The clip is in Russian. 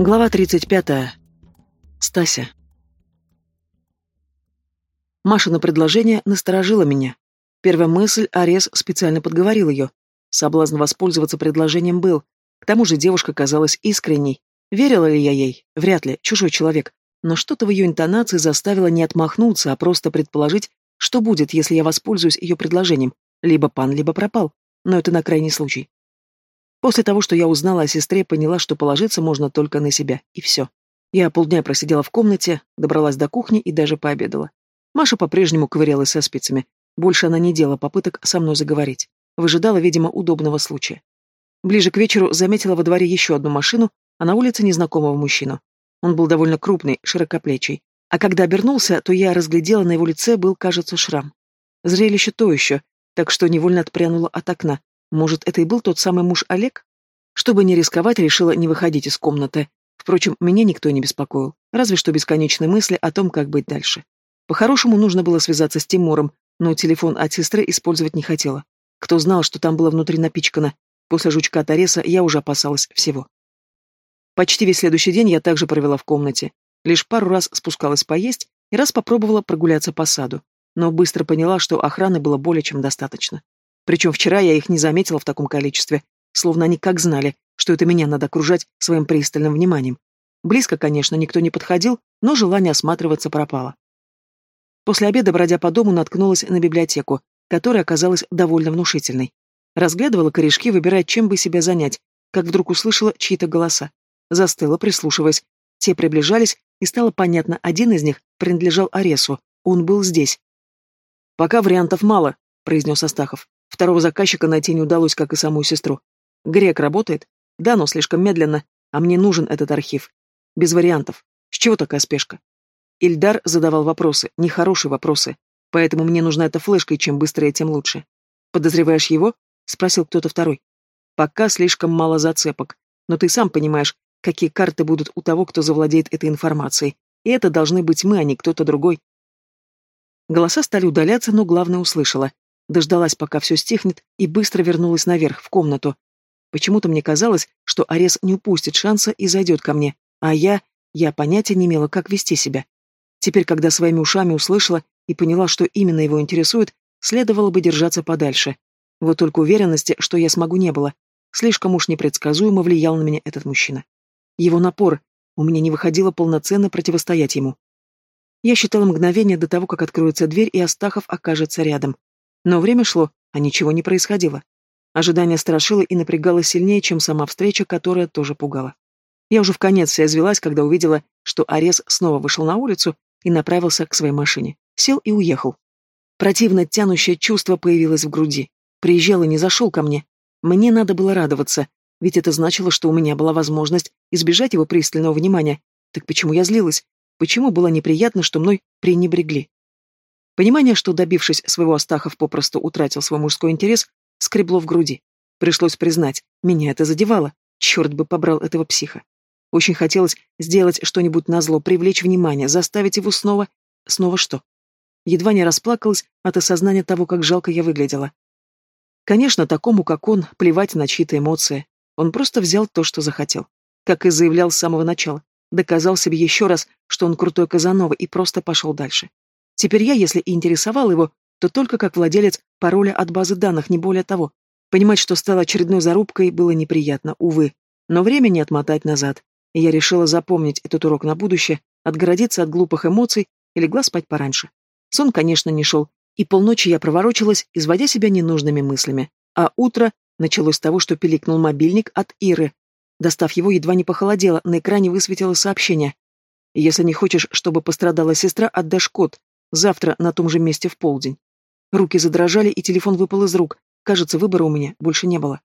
Глава 35. Стася. Машина предложение насторожило меня. Первая мысль Арес специально подговорил ее. Соблазн воспользоваться предложением был. К тому же девушка казалась искренней. Верила ли я ей? Вряд ли, чужой человек. Но что-то в ее интонации заставило не отмахнуться, а просто предположить, что будет, если я воспользуюсь ее предложением. Либо пан, либо пропал. Но это на крайний случай. После того, что я узнала о сестре, поняла, что положиться можно только на себя. И все. Я полдня просидела в комнате, добралась до кухни и даже пообедала. Маша по-прежнему ковырялась со спицами. Больше она не делала попыток со мной заговорить. Выжидала, видимо, удобного случая. Ближе к вечеру заметила во дворе еще одну машину, а на улице незнакомого мужчину. Он был довольно крупный, широкоплечий. А когда обернулся, то я разглядела на его лице был, кажется, шрам. Зрелище то еще, так что невольно отпрянула от окна. Может, это и был тот самый муж Олег? Чтобы не рисковать, решила не выходить из комнаты. Впрочем, меня никто не беспокоил, разве что бесконечные мысли о том, как быть дальше. По-хорошему, нужно было связаться с Тимуром, но телефон от сестры использовать не хотела. Кто знал, что там было внутри напичкано. После жучка Тареса я уже опасалась всего. Почти весь следующий день я также провела в комнате. Лишь пару раз спускалась поесть и раз попробовала прогуляться по саду. Но быстро поняла, что охраны было более чем достаточно. Причем вчера я их не заметила в таком количестве, словно они как знали, что это меня надо окружать своим пристальным вниманием. Близко, конечно, никто не подходил, но желание осматриваться пропало. После обеда, бродя по дому, наткнулась на библиотеку, которая оказалась довольно внушительной. Разглядывала корешки, выбирая, чем бы себя занять, как вдруг услышала чьи-то голоса. Застыла, прислушиваясь. Те приближались, и стало понятно, один из них принадлежал Аресу. Он был здесь. «Пока вариантов мало», — произнес Астахов. Второго заказчика найти не удалось, как и саму сестру. Грек работает? Да, но слишком медленно, а мне нужен этот архив. Без вариантов. С чего такая спешка? Ильдар задавал вопросы, нехорошие вопросы, поэтому мне нужна эта флешка, и чем быстрее, тем лучше. Подозреваешь его? Спросил кто-то второй. Пока слишком мало зацепок, но ты сам понимаешь, какие карты будут у того, кто завладеет этой информацией, и это должны быть мы, а не кто-то другой. Голоса стали удаляться, но главное услышала. Дождалась, пока все стихнет, и быстро вернулась наверх, в комнату. Почему-то мне казалось, что Арес не упустит шанса и зайдет ко мне, а я... я понятия не имела, как вести себя. Теперь, когда своими ушами услышала и поняла, что именно его интересует, следовало бы держаться подальше. Вот только уверенности, что я смогу, не было. Слишком уж непредсказуемо влиял на меня этот мужчина. Его напор. У меня не выходило полноценно противостоять ему. Я считала мгновение до того, как откроется дверь, и Астахов окажется рядом. Но время шло, а ничего не происходило. Ожидание страшило и напрягало сильнее, чем сама встреча, которая тоже пугала. Я уже в конец вся извелась, когда увидела, что Арес снова вышел на улицу и направился к своей машине. Сел и уехал. Противно тянущее чувство появилось в груди. Приезжал и не зашел ко мне. Мне надо было радоваться, ведь это значило, что у меня была возможность избежать его пристального внимания. Так почему я злилась? Почему было неприятно, что мной пренебрегли? Понимание, что, добившись своего Астахов, попросту утратил свой мужской интерес, скребло в груди. Пришлось признать, меня это задевало. Черт бы побрал этого психа. Очень хотелось сделать что-нибудь назло, привлечь внимание, заставить его снова... Снова что? Едва не расплакалась от осознания того, как жалко я выглядела. Конечно, такому, как он, плевать на чьи-то эмоции. Он просто взял то, что захотел. Как и заявлял с самого начала. Доказал себе еще раз, что он крутой Казанова, и просто пошел дальше. Теперь я, если и интересовал его, то только как владелец пароля от базы данных, не более того. Понимать, что стало очередной зарубкой, было неприятно, увы. Но время не отмотать назад и я решила запомнить этот урок на будущее, отгородиться от глупых эмоций и легла спать пораньше. Сон, конечно, не шел, и полночи я проворочилась, изводя себя ненужными мыслями. А утро началось с того, что пиликнул мобильник от Иры. Достав его, едва не похолодело, на экране высветилось сообщение. «Если не хочешь, чтобы пострадала сестра, отдашь код. Завтра на том же месте в полдень». Руки задрожали, и телефон выпал из рук. Кажется, выбора у меня больше не было.